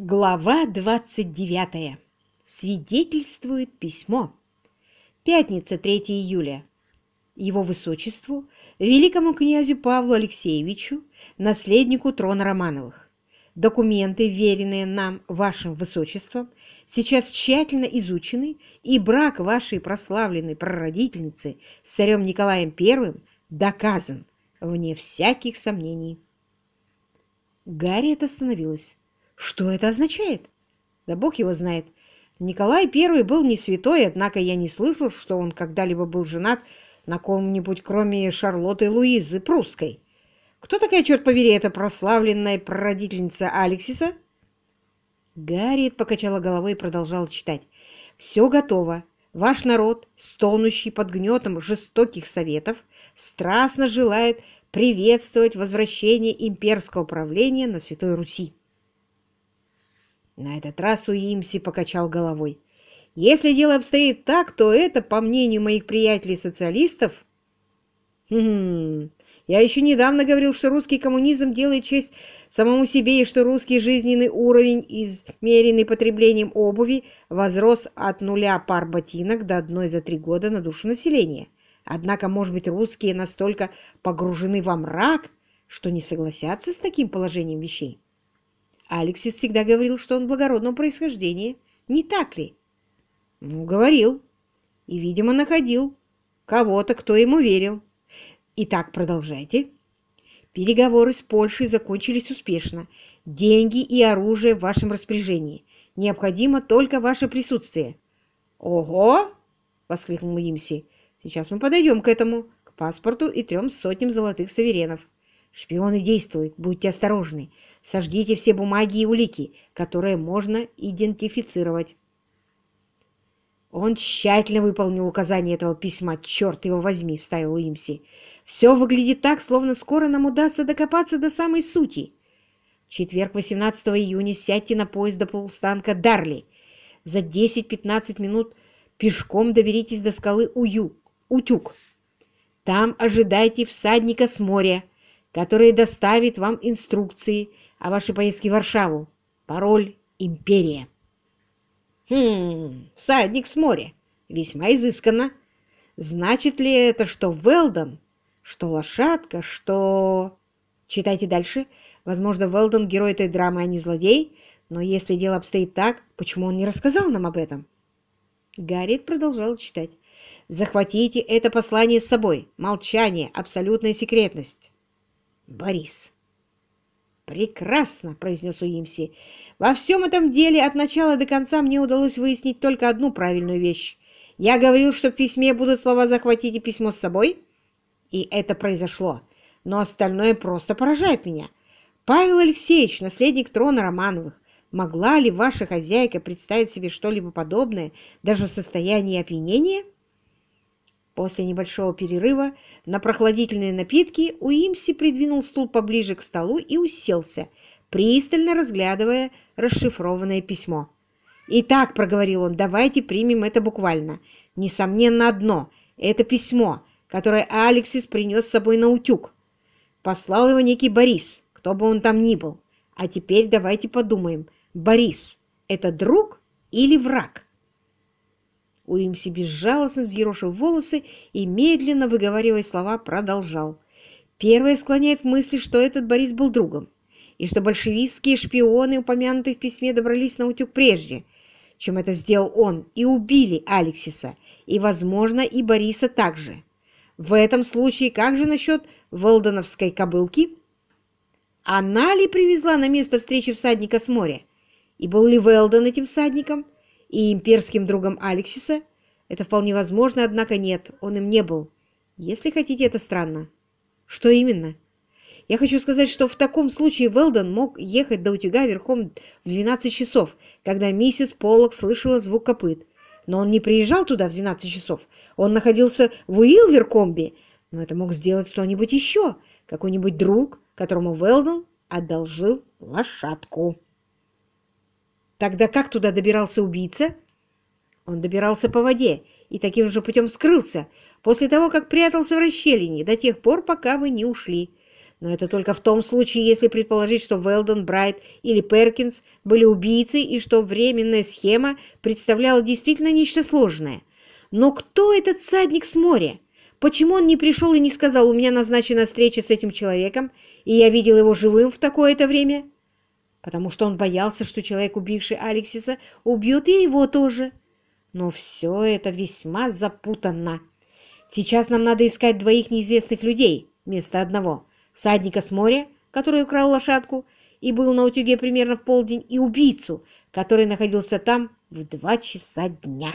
Глава 29. Свидетельствует письмо. Пятница, 3 июля. Его Высочеству, великому князю Павлу Алексеевичу, наследнику трона Романовых. Документы, веренные нам вашим Высочеством, сейчас тщательно изучены, и брак вашей прославленной прародительницы с царем Николаем I доказан, вне всяких сомнений. Гарриет остановилась. Что это означает? Да бог его знает. Николай I был не святой, однако я не слышал, что он когда-либо был женат на ком-нибудь, кроме Шарлотты Луизы Прусской. Кто такая, черт побери, эта прославленная прародительница Алексиса? Гарриет покачала головой и продолжала читать. «Все готово. Ваш народ, стонущий под гнетом жестоких советов, страстно желает приветствовать возвращение имперского правления на Святой Руси. На этот раз Уимси покачал головой. Если дело обстоит так, то это, по мнению моих приятелей-социалистов... Хм, я еще недавно говорил, что русский коммунизм делает честь самому себе и что русский жизненный уровень, измеренный потреблением обуви, возрос от нуля пар ботинок до одной за три года на душу населения. Однако, может быть, русские настолько погружены во мрак, что не согласятся с таким положением вещей. Алексис всегда говорил, что он благородного происхождения. Не так ли? Ну, говорил. И, видимо, находил кого-то, кто ему верил. Итак, продолжайте. Переговоры с Польшей закончились успешно. Деньги и оружие в вашем распоряжении. Необходимо только ваше присутствие. Ого! воскликнул Имси. Сейчас мы подойдем к этому, к паспорту и трем сотням золотых саверенов. Шпионы действуют, будьте осторожны. Сожгите все бумаги и улики, которые можно идентифицировать. Он тщательно выполнил указание этого письма. «Черт его возьми!» — вставил Уимси. «Все выглядит так, словно скоро нам удастся докопаться до самой сути. Четверг, 18 июня, сядьте на поезд до полустанка Дарли. За 10-15 минут пешком доберитесь до скалы Ую, Утюг. Там ожидайте всадника с моря, который доставит вам инструкции о вашей поездке в Варшаву. Пароль «Империя». Хм, всадник с моря. Весьма изысканно. Значит ли это, что Велдон, что лошадка, что... Читайте дальше. Возможно, Велдон герой этой драмы, а не злодей. Но если дело обстоит так, почему он не рассказал нам об этом? Гарриет продолжал читать. «Захватите это послание с собой. Молчание, абсолютная секретность». Борис. «Прекрасно!» — произнес Уимси. «Во всем этом деле от начала до конца мне удалось выяснить только одну правильную вещь. Я говорил, что в письме будут слова «захватите письмо с собой», и это произошло. Но остальное просто поражает меня. Павел Алексеевич, наследник трона Романовых, могла ли ваша хозяйка представить себе что-либо подобное даже в состоянии опьянения?» После небольшого перерыва на прохладительные напитки Уимси придвинул стул поближе к столу и уселся, пристально разглядывая расшифрованное письмо. «Итак», — проговорил он, — «давайте примем это буквально. Несомненно одно — это письмо, которое Алексис принес с собой на утюг. Послал его некий Борис, кто бы он там ни был. А теперь давайте подумаем, Борис — это друг или враг?» Уимси безжалостно взъерошил волосы и, медленно выговаривая слова, продолжал. Первое склоняет к мысли, что этот Борис был другом, и что большевистские шпионы, упомянутые в письме, добрались на утюг прежде, чем это сделал он, и убили Алексиса, и, возможно, и Бориса также. В этом случае как же насчет Волдоновской кобылки? Она ли привезла на место встречи всадника с моря? И был ли Велдон этим всадником? И имперским другом Алексиса? Это вполне возможно, однако нет, он им не был. Если хотите, это странно. Что именно? Я хочу сказать, что в таком случае Велдон мог ехать до утюга верхом в 12 часов, когда миссис Поллок слышала звук копыт. Но он не приезжал туда в 12 часов. Он находился в Уилверкомбе. Но это мог сделать кто-нибудь еще, какой-нибудь друг, которому Велдон одолжил лошадку. Тогда как туда добирался убийца? Он добирался по воде и таким же путем скрылся, после того, как прятался в расщелине, до тех пор, пока вы не ушли. Но это только в том случае, если предположить, что Велдон, Брайт или Перкинс были убийцей и что временная схема представляла действительно нечто сложное. Но кто этот садник с моря? Почему он не пришел и не сказал, у меня назначена встреча с этим человеком, и я видел его живым в такое-то время? Потому что он боялся, что человек, убивший Алексиса, убьет и его тоже. Но все это весьма запутанно. Сейчас нам надо искать двоих неизвестных людей вместо одного. Всадника с моря, который украл лошадку и был на утюге примерно в полдень, и убийцу, который находился там в два часа дня.